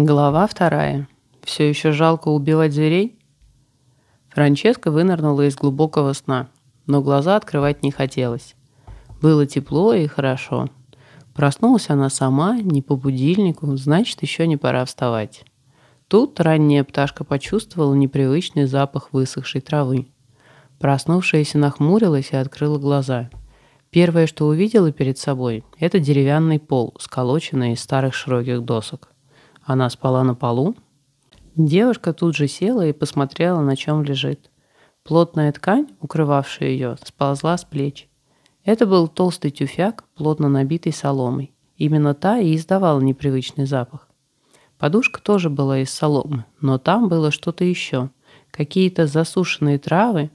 Глава вторая. Все еще жалко убивать зверей? Франческа вынырнула из глубокого сна, но глаза открывать не хотелось. Было тепло и хорошо. Проснулась она сама, не по будильнику, значит, еще не пора вставать. Тут ранняя пташка почувствовала непривычный запах высохшей травы. Проснувшаяся нахмурилась и открыла глаза. Первое, что увидела перед собой, это деревянный пол, сколоченный из старых широких досок. Она спала на полу. Девушка тут же села и посмотрела, на чем лежит. Плотная ткань, укрывавшая ее, сползла с плеч. Это был толстый тюфяк, плотно набитый соломой. Именно та и издавала непривычный запах. Подушка тоже была из соломы, но там было что-то еще. Какие-то засушенные травы,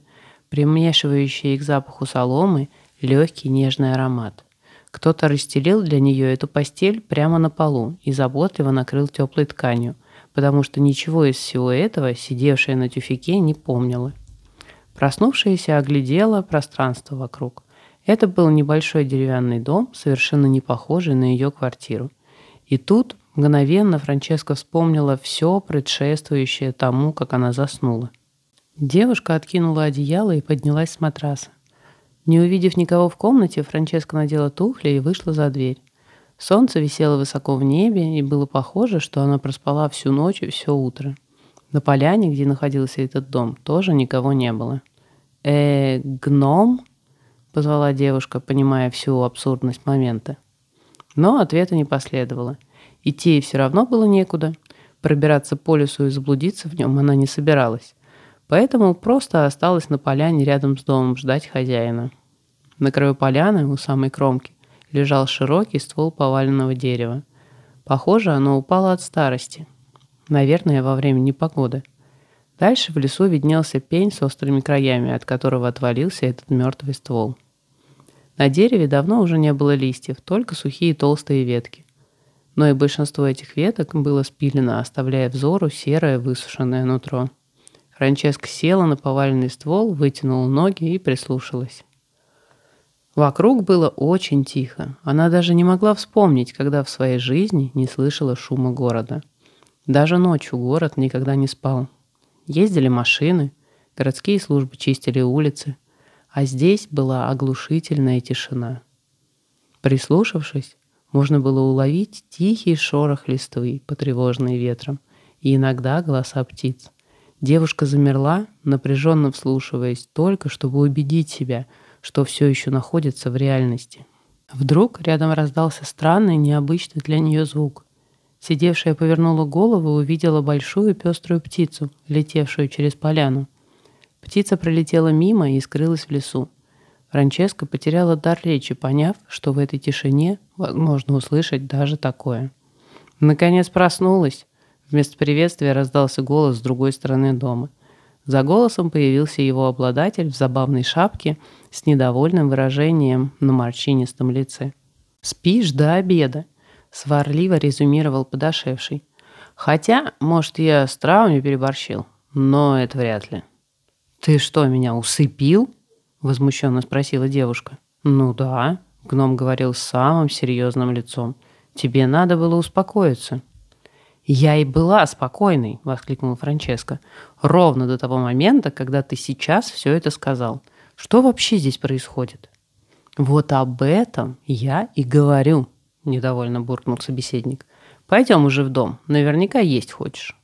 примешивающие к запаху соломы легкий нежный аромат. Кто-то расстелил для нее эту постель прямо на полу и заботливо накрыл теплой тканью, потому что ничего из всего этого сидевшая на тюфяке не помнила. Проснувшаяся оглядела пространство вокруг. Это был небольшой деревянный дом, совершенно не похожий на ее квартиру. И тут мгновенно Франческа вспомнила все предшествующее тому, как она заснула. Девушка откинула одеяло и поднялась с матраса. Не увидев никого в комнате, Франческа надела туфли и вышла за дверь. Солнце висело высоко в небе, и было похоже, что она проспала всю ночь и все утро. На поляне, где находился этот дом, тоже никого не было. «Э, гном?» — позвала девушка, понимая всю абсурдность момента. Но ответа не последовало. Идти ей все равно было некуда. Пробираться по лесу и заблудиться в нем она не собиралась. Поэтому просто осталась на поляне рядом с домом ждать хозяина. На краю поляны, у самой кромки, лежал широкий ствол поваленного дерева. Похоже, оно упало от старости. Наверное, во время непогоды. Дальше в лесу виднелся пень с острыми краями, от которого отвалился этот мертвый ствол. На дереве давно уже не было листьев, только сухие толстые ветки. Но и большинство этих веток было спилено, оставляя взору серое высушенное нутро. Франческа села на поваленный ствол, вытянула ноги и прислушалась. Вокруг было очень тихо. Она даже не могла вспомнить, когда в своей жизни не слышала шума города. Даже ночью город никогда не спал. Ездили машины, городские службы чистили улицы, а здесь была оглушительная тишина. Прислушавшись, можно было уловить тихий шорох листвы, потревоженный ветром, и иногда голоса птиц. Девушка замерла, напряженно вслушиваясь, только чтобы убедить себя, что все еще находится в реальности. Вдруг рядом раздался странный, необычный для нее звук. Сидевшая повернула голову и увидела большую пеструю птицу, летевшую через поляну. Птица пролетела мимо и скрылась в лесу. Франческа потеряла дар речи, поняв, что в этой тишине возможно услышать даже такое. Наконец проснулась. Вместо приветствия раздался голос с другой стороны дома. За голосом появился его обладатель в забавной шапке с недовольным выражением на морщинистом лице. «Спишь до обеда», — сварливо резюмировал подошедший. «Хотя, может, я с травами переборщил, но это вряд ли». «Ты что, меня усыпил?» — возмущенно спросила девушка. «Ну да», — гном говорил самым серьезным лицом. «Тебе надо было успокоиться». «Я и была спокойной», — воскликнула Франческа. «Ровно до того момента, когда ты сейчас все это сказал. Что вообще здесь происходит?» «Вот об этом я и говорю», — недовольно буркнул собеседник. «Пойдем уже в дом. Наверняка есть хочешь».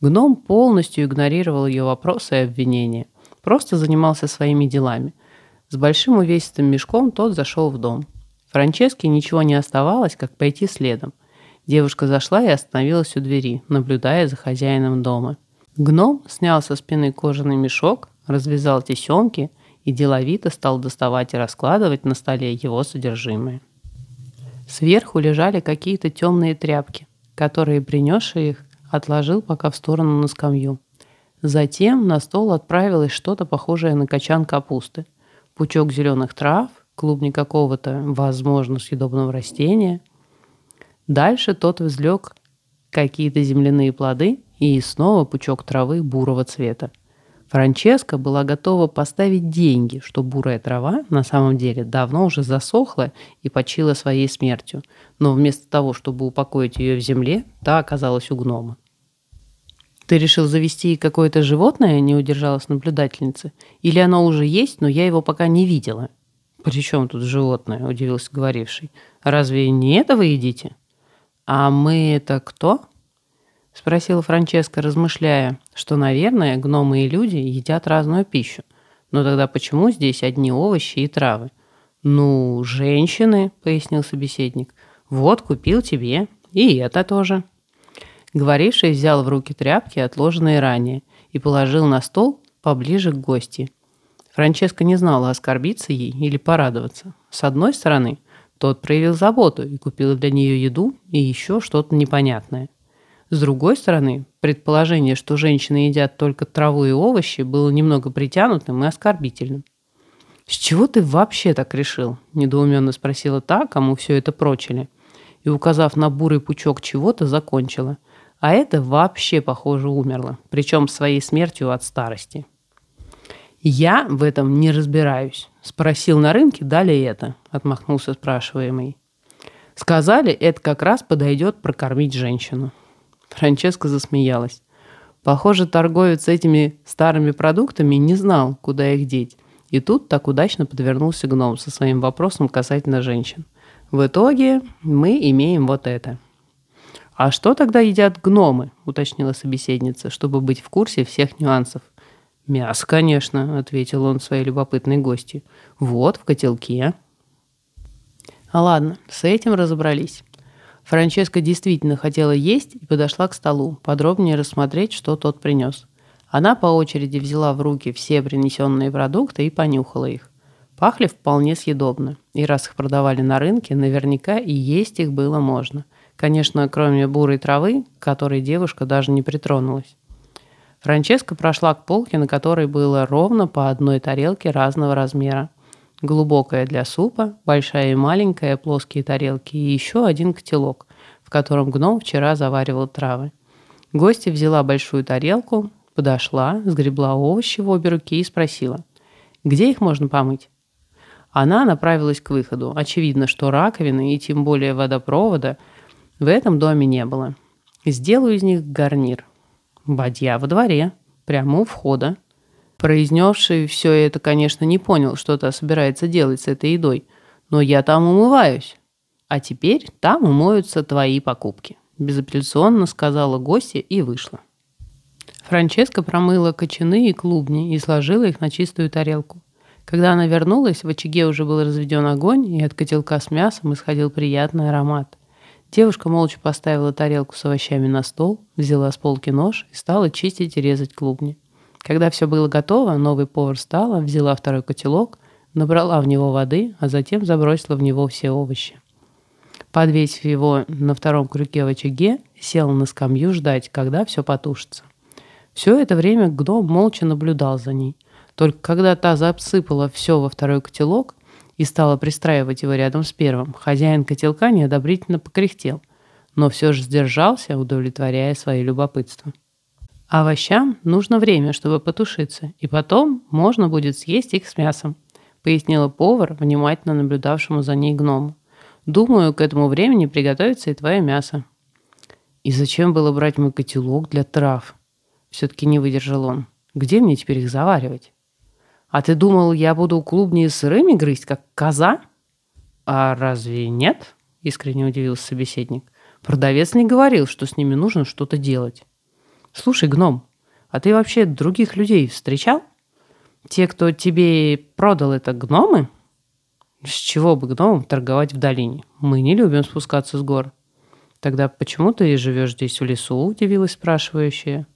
Гном полностью игнорировал ее вопросы и обвинения. Просто занимался своими делами. С большим увесистым мешком тот зашел в дом. Франческе ничего не оставалось, как пойти следом — Девушка зашла и остановилась у двери, наблюдая за хозяином дома. Гном снял со спины кожаный мешок, развязал тесемки и деловито стал доставать и раскладывать на столе его содержимое. Сверху лежали какие-то темные тряпки, которые принесший их отложил пока в сторону на скамью. Затем на стол отправилось что-то похожее на качан капусты, пучок зеленых трав, клубни какого-то, возможно, съедобного растения – Дальше тот взлег какие-то земляные плоды и снова пучок травы бурого цвета. Франческа была готова поставить деньги, что бурая трава на самом деле давно уже засохла и почила своей смертью, но вместо того, чтобы упокоить ее в земле, та оказалась у гнома. «Ты решил завести какое-то животное?» – не удержалась наблюдательница. «Или оно уже есть, но я его пока не видела?» «При чем тут животное?» – удивился говоривший. «Разве не это вы едите?» «А мы это кто?» — спросила Франческа, размышляя, что, наверное, гномы и люди едят разную пищу. Но тогда почему здесь одни овощи и травы? «Ну, женщины», — пояснил собеседник. «Вот, купил тебе. И это тоже». Говоривший взял в руки тряпки, отложенные ранее, и положил на стол поближе к гости. Франческа не знала, оскорбиться ей или порадоваться. С одной стороны, тот проявил заботу и купил для нее еду и еще что-то непонятное. С другой стороны, предположение, что женщины едят только траву и овощи, было немного притянутым и оскорбительным. «С чего ты вообще так решил?» – недоуменно спросила та, кому все это прочили. И, указав на бурый пучок чего-то, закончила. А это вообще, похоже, умерло, причем своей смертью от старости. «Я в этом не разбираюсь», – спросил на рынке, далее это, – отмахнулся спрашиваемый. Сказали, это как раз подойдет прокормить женщину. Франческа засмеялась. Похоже, торговец этими старыми продуктами не знал, куда их деть. И тут так удачно подвернулся гном со своим вопросом касательно женщин. В итоге мы имеем вот это. «А что тогда едят гномы?» – уточнила собеседница, чтобы быть в курсе всех нюансов. «Мясо, конечно», – ответил он своей любопытной гости. «Вот, в котелке». А ладно, с этим разобрались. Франческа действительно хотела есть и подошла к столу, подробнее рассмотреть, что тот принес. Она по очереди взяла в руки все принесенные продукты и понюхала их. Пахли вполне съедобно, и раз их продавали на рынке, наверняка и есть их было можно. Конечно, кроме бурой травы, к которой девушка даже не притронулась. Франческа прошла к полке, на которой было ровно по одной тарелке разного размера. Глубокая для супа, большая и маленькая плоские тарелки и еще один котелок, в котором гном вчера заваривал травы. Гостья взяла большую тарелку, подошла, сгребла овощи в обе руки и спросила, где их можно помыть? Она направилась к выходу. Очевидно, что раковины и тем более водопровода в этом доме не было. Сделаю из них гарнир. Бадья во дворе, прямо у входа. Произнесший все это, конечно, не понял, что то собирается делать с этой едой. Но я там умываюсь. А теперь там умоются твои покупки. Безапелляционно сказала гостья и вышла. Франческа промыла кочаны и клубни и сложила их на чистую тарелку. Когда она вернулась, в очаге уже был разведен огонь, и от котелка с мясом исходил приятный аромат. Девушка молча поставила тарелку с овощами на стол, взяла с полки нож и стала чистить и резать клубни. Когда все было готово, новый повар встала, взяла второй котелок, набрала в него воды, а затем забросила в него все овощи. Подвесив его на втором крюке в очаге, села на скамью ждать, когда все потушится. Все это время гном молча наблюдал за ней. Только когда та засыпала все во второй котелок и стала пристраивать его рядом с первым, хозяин котелка неодобрительно покряхтел, но все же сдержался, удовлетворяя свое любопытство. Овощам нужно время, чтобы потушиться, и потом можно будет съесть их с мясом, пояснила повар, внимательно наблюдавшему за ней гному. Думаю, к этому времени приготовится и твое мясо. И зачем было брать мой котелок для трав? Все-таки не выдержал он. Где мне теперь их заваривать? А ты думал, я буду клубни сырыми грызть, как коза? А разве нет? Искренне удивился собеседник. Продавец не говорил, что с ними нужно что-то делать. Слушай, гном, а ты вообще других людей встречал? Те, кто тебе продал это, гномы? С чего бы гномам торговать в долине? Мы не любим спускаться с гор. Тогда почему ты живешь здесь в лесу? Удивилась спрашивающая.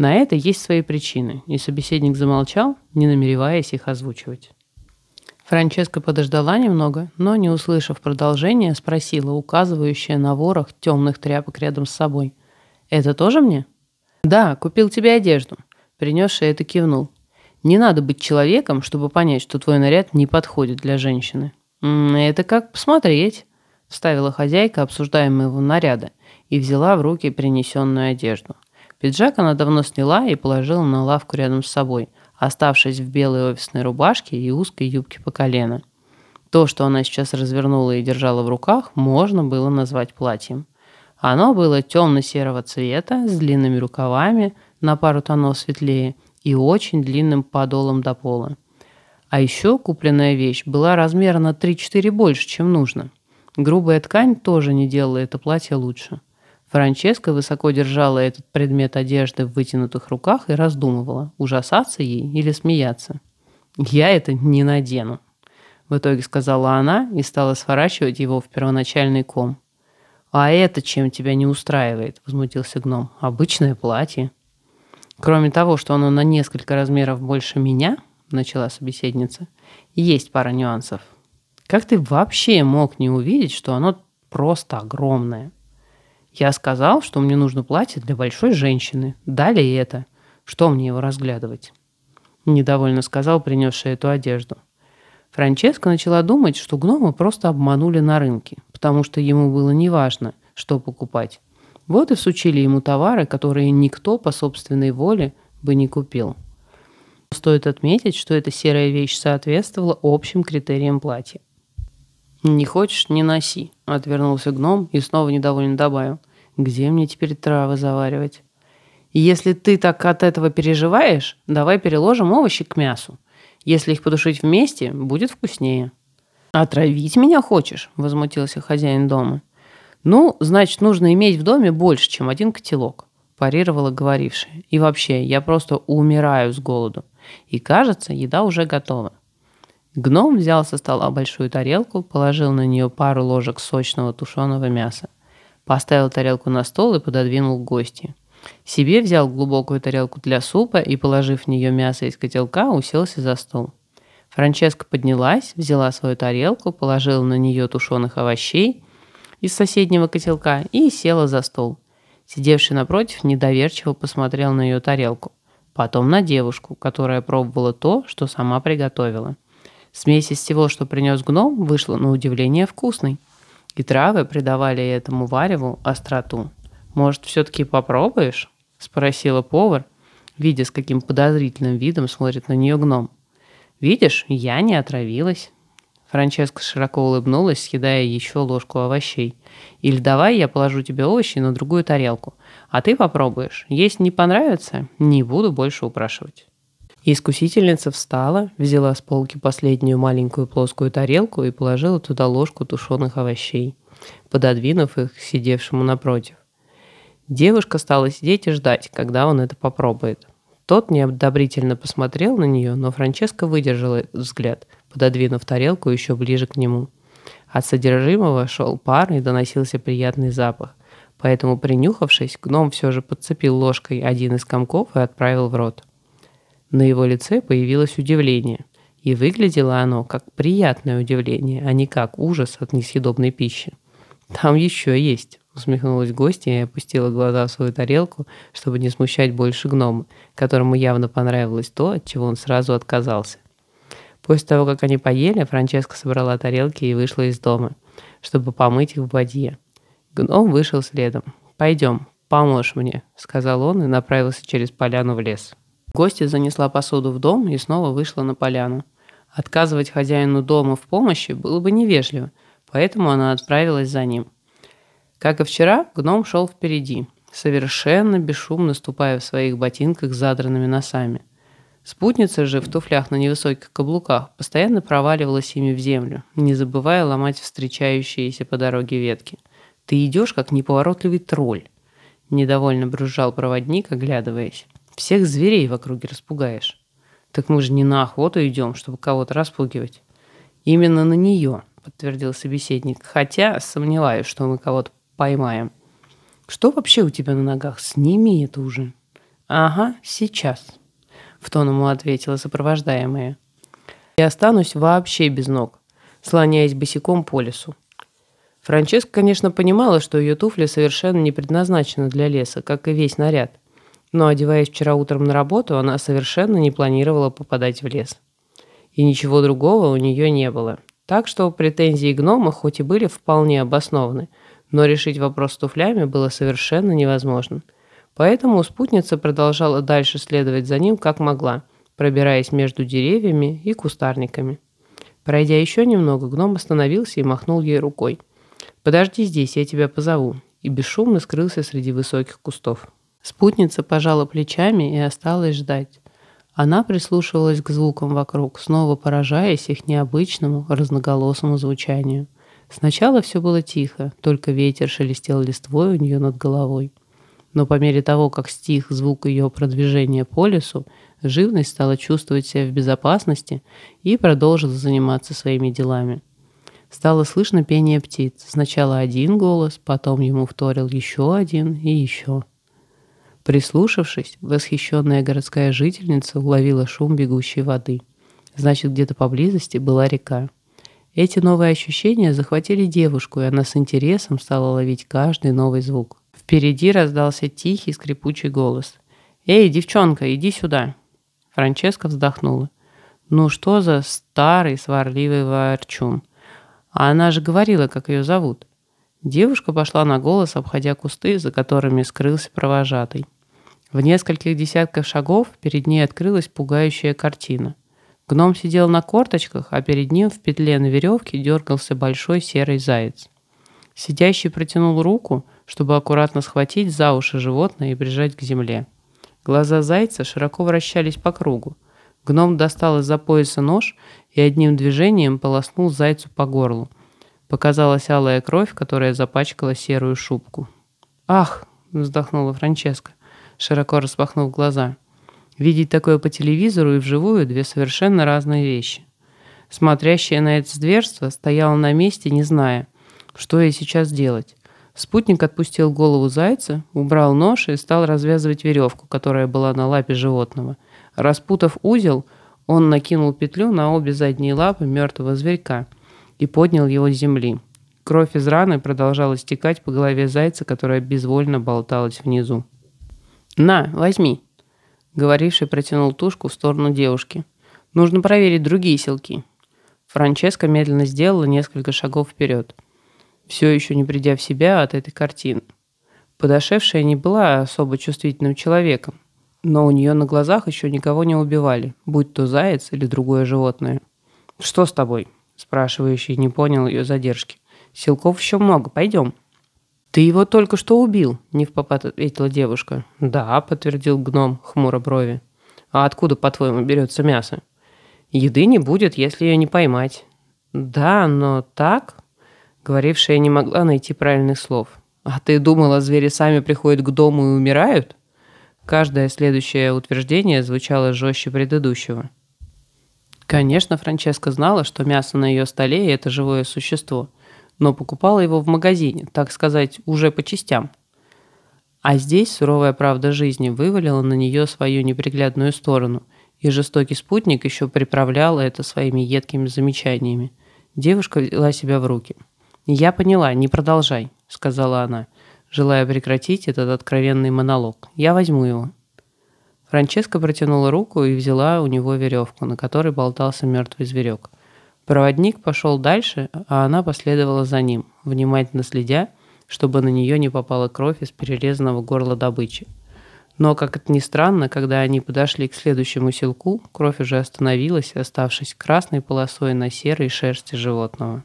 На это есть свои причины, и собеседник замолчал, не намереваясь их озвучивать. Франческа подождала немного, но, не услышав продолжения, спросила, указывающая на ворох темных тряпок рядом с собой. «Это тоже мне?» «Да, купил тебе одежду», — принесший это кивнул. «Не надо быть человеком, чтобы понять, что твой наряд не подходит для женщины». «Это как посмотреть», — вставила хозяйка обсуждаемого наряда и взяла в руки принесенную одежду. Пиджак она давно сняла и положила на лавку рядом с собой, оставшись в белой офисной рубашке и узкой юбке по колено. То, что она сейчас развернула и держала в руках, можно было назвать платьем. Оно было темно-серого цвета, с длинными рукавами, на пару тонов светлее, и очень длинным подолом до пола. А еще купленная вещь была размера на 3-4 больше, чем нужно. Грубая ткань тоже не делала это платье лучше. Франческа высоко держала этот предмет одежды в вытянутых руках и раздумывала, ужасаться ей или смеяться. «Я это не надену», — в итоге сказала она и стала сворачивать его в первоначальный ком. «А это чем тебя не устраивает?» — возмутился гном. «Обычное платье». «Кроме того, что оно на несколько размеров больше меня», — начала собеседница, — «есть пара нюансов. Как ты вообще мог не увидеть, что оно просто огромное?» «Я сказал, что мне нужно платье для большой женщины. Далее это. Что мне его разглядывать?» Недовольно сказал принесший эту одежду. Франческа начала думать, что гнома просто обманули на рынке, потому что ему было неважно, что покупать. Вот и всучили ему товары, которые никто по собственной воле бы не купил. Стоит отметить, что эта серая вещь соответствовала общим критериям платья. «Не хочешь – не носи», – отвернулся гном и снова недовольно добавил. «Где мне теперь травы заваривать?» «Если ты так от этого переживаешь, давай переложим овощи к мясу. Если их подушить вместе, будет вкуснее». «Отравить меня хочешь?» – возмутился хозяин дома. «Ну, значит, нужно иметь в доме больше, чем один котелок», – парировала говорившая. «И вообще, я просто умираю с голоду. И кажется, еда уже готова. Гном взял со стола большую тарелку, положил на нее пару ложек сочного тушеного мяса. Поставил тарелку на стол и пододвинул гости. Себе взял глубокую тарелку для супа и, положив в нее мясо из котелка, уселся за стол. Франческа поднялась, взяла свою тарелку, положила на нее тушеных овощей из соседнего котелка и села за стол. Сидевший напротив недоверчиво посмотрел на ее тарелку потом на девушку, которая пробовала то, что сама приготовила. Смесь из всего, что принес гном, вышла на удивление вкусной. И травы придавали этому вареву остроту. «Может, все-таки попробуешь?» – спросила повар, видя, с каким подозрительным видом смотрит на нее гном. «Видишь, я не отравилась». Франческа широко улыбнулась, съедая еще ложку овощей. «Или давай я положу тебе овощи на другую тарелку, а ты попробуешь. Если не понравится, не буду больше упрашивать». Искусительница встала, взяла с полки последнюю маленькую плоскую тарелку и положила туда ложку тушеных овощей, пододвинув их к сидевшему напротив. Девушка стала сидеть и ждать, когда он это попробует. Тот неодобрительно посмотрел на нее, но Франческа выдержала взгляд, пододвинув тарелку еще ближе к нему. От содержимого шел пар и доносился приятный запах. Поэтому, принюхавшись, гном все же подцепил ложкой один из комков и отправил в рот. На его лице появилось удивление. И выглядело оно как приятное удивление, а не как ужас от несъедобной пищи. «Там еще есть», — усмехнулась гостья и опустила глаза в свою тарелку, чтобы не смущать больше гнома, которому явно понравилось то, от чего он сразу отказался. После того, как они поели, Франческа собрала тарелки и вышла из дома, чтобы помыть их в воде. Гном вышел следом. «Пойдем, поможешь мне», — сказал он и направился через поляну в лес. Гостья занесла посуду в дом и снова вышла на поляну. Отказывать хозяину дома в помощи было бы невежливо, поэтому она отправилась за ним. Как и вчера, гном шел впереди, совершенно бесшумно ступая в своих ботинках с задранными носами. Спутница же в туфлях на невысоких каблуках постоянно проваливалась ими в землю, не забывая ломать встречающиеся по дороге ветки – ты идешь, как неповоротливый тролль. Недовольно брюзжал проводник, оглядываясь. Всех зверей в округе распугаешь. Так мы же не на охоту идем, чтобы кого-то распугивать. Именно на нее, подтвердил собеседник. Хотя сомневаюсь, что мы кого-то поймаем. Что вообще у тебя на ногах? Сними это уже. Ага, сейчас. В тон ему ответила сопровождаемая. Я останусь вообще без ног, слоняясь босиком по лесу. Франческа, конечно, понимала, что ее туфли совершенно не предназначены для леса, как и весь наряд. Но, одеваясь вчера утром на работу, она совершенно не планировала попадать в лес. И ничего другого у нее не было. Так что претензии гнома хоть и были вполне обоснованы, но решить вопрос с туфлями было совершенно невозможно. Поэтому спутница продолжала дальше следовать за ним, как могла, пробираясь между деревьями и кустарниками. Пройдя еще немного, гном остановился и махнул ей рукой. «Подожди здесь, я тебя позову», и бесшумно скрылся среди высоких кустов. Спутница пожала плечами и осталась ждать. Она прислушивалась к звукам вокруг, снова поражаясь их необычному, разноголосому звучанию. Сначала все было тихо, только ветер шелестел листвой у нее над головой. Но по мере того, как стих звук ее продвижения по лесу, живность стала чувствовать себя в безопасности и продолжила заниматься своими делами. Стало слышно пение птиц. Сначала один голос, потом ему вторил еще один и еще. Прислушавшись, восхищенная городская жительница уловила шум бегущей воды. Значит, где-то поблизости была река. Эти новые ощущения захватили девушку, и она с интересом стала ловить каждый новый звук. Впереди раздался тихий скрипучий голос. «Эй, девчонка, иди сюда!» Франческа вздохнула. «Ну что за старый сварливый ворчун? А она же говорила, как ее зовут». Девушка пошла на голос, обходя кусты, за которыми скрылся провожатый. В нескольких десятках шагов перед ней открылась пугающая картина. Гном сидел на корточках, а перед ним в петле на веревке дергался большой серый заяц. Сидящий протянул руку, чтобы аккуратно схватить за уши животное и прижать к земле. Глаза зайца широко вращались по кругу. Гном достал из-за пояса нож и одним движением полоснул зайцу по горлу. Показалась алая кровь, которая запачкала серую шубку. «Ах!» – вздохнула Франческа, широко распахнув глаза. Видеть такое по телевизору и вживую – две совершенно разные вещи. Смотрящая на это зверство стояла на месте, не зная, что ей сейчас делать. Спутник отпустил голову зайца, убрал нож и стал развязывать веревку, которая была на лапе животного. Распутав узел, он накинул петлю на обе задние лапы мертвого зверька и поднял его с земли. Кровь из раны продолжала стекать по голове зайца, которая безвольно болталась внизу. «На, возьми!» Говоривший протянул тушку в сторону девушки. «Нужно проверить другие селки». Франческа медленно сделала несколько шагов вперед все еще не придя в себя от этой картины. Подошедшая не была особо чувствительным человеком, но у нее на глазах еще никого не убивали, будь то заяц или другое животное. «Что с тобой?» – спрашивающий не понял ее задержки. «Силков еще много, пойдем». «Ты его только что убил», – не в попад ответила девушка. «Да», – подтвердил гном, хмуро брови. «А откуда, по-твоему, берется мясо?» «Еды не будет, если ее не поймать». «Да, но так...» Говорившая не могла найти правильных слов. «А ты думала, звери сами приходят к дому и умирают?» Каждое следующее утверждение звучало жестче предыдущего. Конечно, Франческа знала, что мясо на ее столе – это живое существо, но покупала его в магазине, так сказать, уже по частям. А здесь суровая правда жизни вывалила на нее свою неприглядную сторону, и жестокий спутник еще приправлял это своими едкими замечаниями. Девушка взяла себя в руки – «Я поняла, не продолжай», — сказала она, желая прекратить этот откровенный монолог. «Я возьму его». Франческа протянула руку и взяла у него веревку, на которой болтался мертвый зверек. Проводник пошел дальше, а она последовала за ним, внимательно следя, чтобы на нее не попала кровь из перерезанного горла добычи. Но, как это ни странно, когда они подошли к следующему селку, кровь уже остановилась, оставшись красной полосой на серой шерсти животного.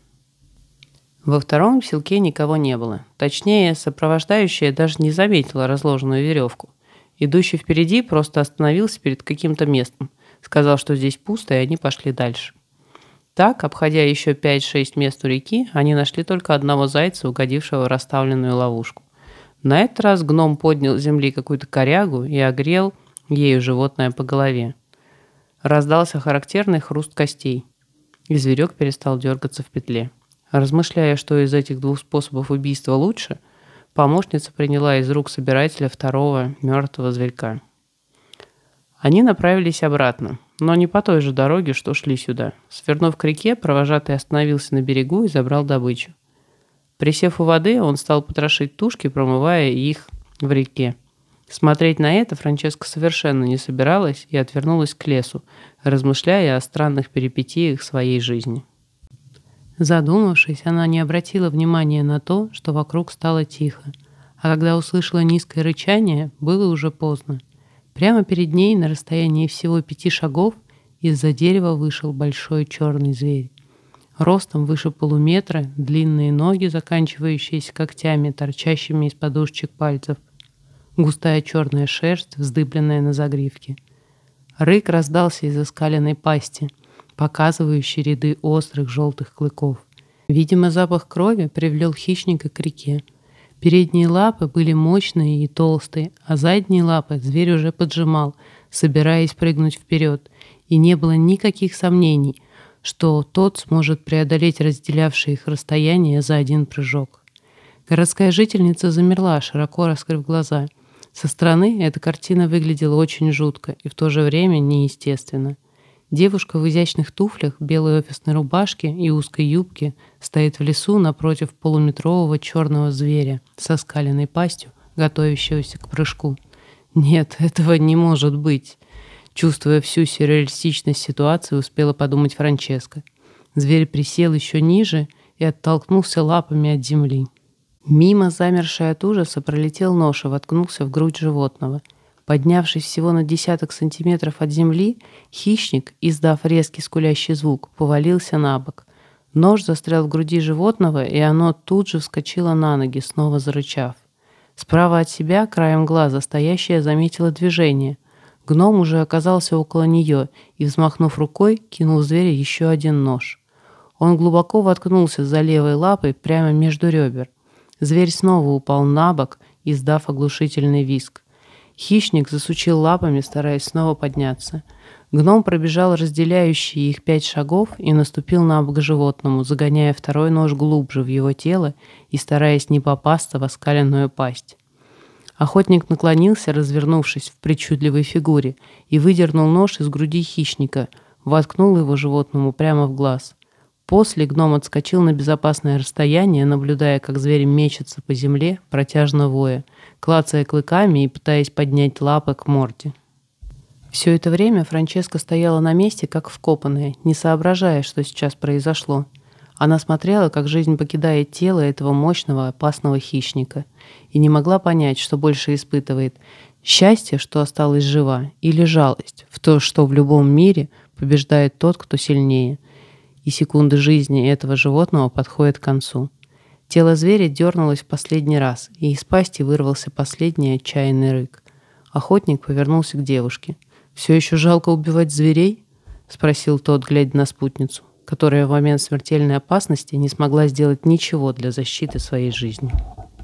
Во втором селке никого не было. Точнее, сопровождающая даже не заметила разложенную веревку. Идущий впереди просто остановился перед каким-то местом, сказал, что здесь пусто, и они пошли дальше. Так, обходя еще 5-6 мест у реки, они нашли только одного зайца, угодившего в расставленную ловушку. На этот раз гном поднял с земли какую-то корягу и огрел ею животное по голове. Раздался характерный хруст костей, и зверек перестал дергаться в петле. Размышляя, что из этих двух способов убийства лучше, помощница приняла из рук собирателя второго мертвого зверька. Они направились обратно, но не по той же дороге, что шли сюда. Свернув к реке, провожатый остановился на берегу и забрал добычу. Присев у воды, он стал потрошить тушки, промывая их в реке. Смотреть на это Франческа совершенно не собиралась и отвернулась к лесу, размышляя о странных перипетиях своей жизни. Задумавшись, она не обратила внимания на то, что вокруг стало тихо, а когда услышала низкое рычание, было уже поздно. Прямо перед ней, на расстоянии всего пяти шагов, из-за дерева вышел большой черный зверь. Ростом выше полуметра, длинные ноги, заканчивающиеся когтями, торчащими из подушечек пальцев, густая черная шерсть, вздыбленная на загривке. Рык раздался из оскаленной пасти, показывающей ряды острых желтых клыков. Видимо, запах крови привлел хищника к реке. Передние лапы были мощные и толстые, а задние лапы зверь уже поджимал, собираясь прыгнуть вперед, и не было никаких сомнений, что тот сможет преодолеть разделявшее их расстояние за один прыжок. Городская жительница замерла, широко раскрыв глаза. Со стороны эта картина выглядела очень жутко и в то же время неестественно. Девушка в изящных туфлях, белой офисной рубашке и узкой юбке стоит в лесу напротив полуметрового черного зверя со скаленной пастью, готовящегося к прыжку. Нет, этого не может быть. Чувствуя всю сюрреалистичность ситуации, успела подумать Франческа. Зверь присел еще ниже и оттолкнулся лапами от земли. Мимо, замерший от ужаса, пролетел нож и воткнулся в грудь животного – Поднявшись всего на десяток сантиметров от земли, хищник, издав резкий скулящий звук, повалился на бок. Нож застрял в груди животного, и оно тут же вскочило на ноги, снова зарычав. Справа от себя, краем глаза, стоящая заметила движение. Гном уже оказался около нее и, взмахнув рукой, кинул зверя еще один нож. Он глубоко воткнулся за левой лапой прямо между ребер. Зверь снова упал на бок, издав оглушительный виск. Хищник засучил лапами, стараясь снова подняться. Гном пробежал разделяющие их пять шагов и наступил на бок животному, загоняя второй нож глубже в его тело и стараясь не попасться в оскаленную пасть. Охотник наклонился, развернувшись в причудливой фигуре, и выдернул нож из груди хищника, воткнул его животному прямо в глаз. После гном отскочил на безопасное расстояние, наблюдая, как зверь мечется по земле, протяжно воя – клацая клыками и пытаясь поднять лапы к морде. Все это время Франческа стояла на месте, как вкопанная, не соображая, что сейчас произошло. Она смотрела, как жизнь покидает тело этого мощного, опасного хищника, и не могла понять, что больше испытывает – счастье, что осталась жива, или жалость в то, что в любом мире побеждает тот, кто сильнее, и секунды жизни этого животного подходят к концу. Тело зверя дернулось в последний раз, и из пасти вырвался последний отчаянный рык. Охотник повернулся к девушке. «Все еще жалко убивать зверей?» — спросил тот, глядя на спутницу, которая в момент смертельной опасности не смогла сделать ничего для защиты своей жизни.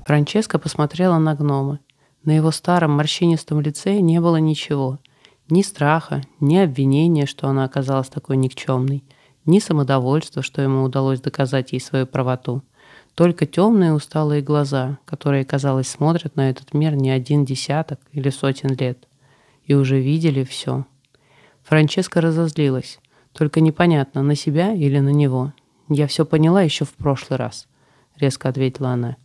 Франческа посмотрела на гнома. На его старом морщинистом лице не было ничего. Ни страха, ни обвинения, что она оказалась такой никчемной, ни самодовольства, что ему удалось доказать ей свою правоту. Только темные усталые глаза, которые, казалось, смотрят на этот мир не один десяток или сотен лет. И уже видели все. Франческа разозлилась. Только непонятно, на себя или на него. «Я все поняла еще в прошлый раз», — резко ответила она.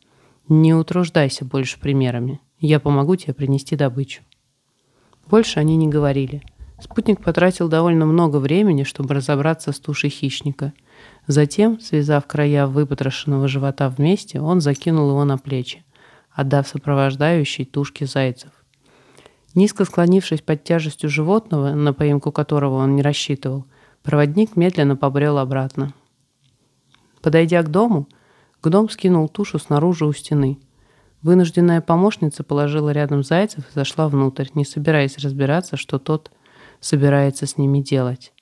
«Не утруждайся больше примерами. Я помогу тебе принести добычу». Больше они не говорили. Спутник потратил довольно много времени, чтобы разобраться с тушей хищника — Затем, связав края выпотрошенного живота вместе, он закинул его на плечи, отдав сопровождающей тушке зайцев. Низко склонившись под тяжестью животного, на поимку которого он не рассчитывал, проводник медленно побрел обратно. Подойдя к дому, гном скинул тушу снаружи у стены. Вынужденная помощница положила рядом зайцев и зашла внутрь, не собираясь разбираться, что тот собирается с ними делать.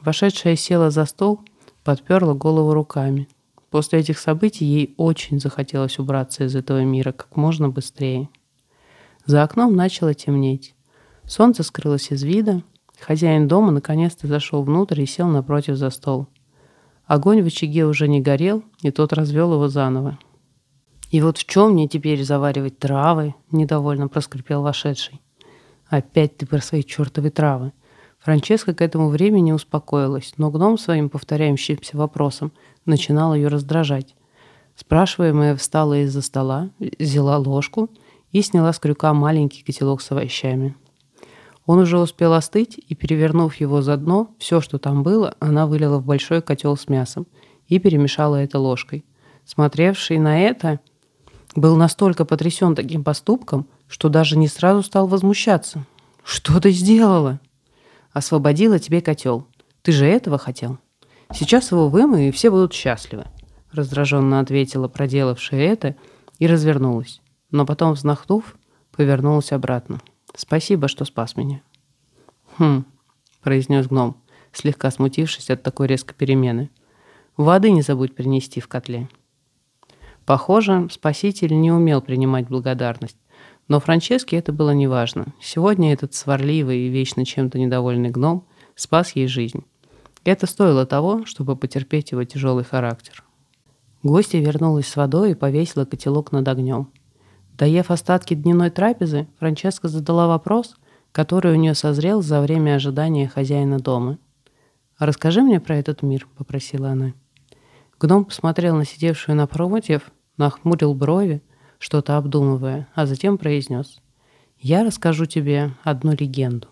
Вошедшая села за стол подперла голову руками. После этих событий ей очень захотелось убраться из этого мира как можно быстрее. За окном начало темнеть. Солнце скрылось из вида. Хозяин дома наконец-то зашел внутрь и сел напротив за стол. Огонь в очаге уже не горел, и тот развел его заново. «И вот в чем мне теперь заваривать травы?» – недовольно проскрипел вошедший. «Опять ты про свои чертовы травы!» Франческа к этому времени успокоилась, но гном своим повторяющимся вопросом начинал ее раздражать. Спрашиваемая встала из-за стола, взяла ложку и сняла с крюка маленький котелок с овощами. Он уже успел остыть, и, перевернув его за дно, все, что там было, она вылила в большой котел с мясом и перемешала это ложкой. Смотревший на это, был настолько потрясен таким поступком, что даже не сразу стал возмущаться. «Что ты сделала?» «Освободила тебе котел. Ты же этого хотел. Сейчас его вымою, и все будут счастливы», — раздраженно ответила проделавшая это и развернулась. Но потом, вздохнув, повернулась обратно. «Спасибо, что спас меня». «Хм», — произнес гном, слегка смутившись от такой резкой перемены. «Воды не забудь принести в котле». Похоже, спаситель не умел принимать благодарность. Но Франческе это было неважно. Сегодня этот сварливый и вечно чем-то недовольный гном спас ей жизнь. Это стоило того, чтобы потерпеть его тяжелый характер. Гостья вернулась с водой и повесила котелок над огнем. Доев остатки дневной трапезы, Франческа задала вопрос, который у нее созрел за время ожидания хозяина дома. «Расскажи мне про этот мир», — попросила она. Гном посмотрел на сидевшую напротив, нахмурил брови, что-то обдумывая, а затем произнес. «Я расскажу тебе одну легенду.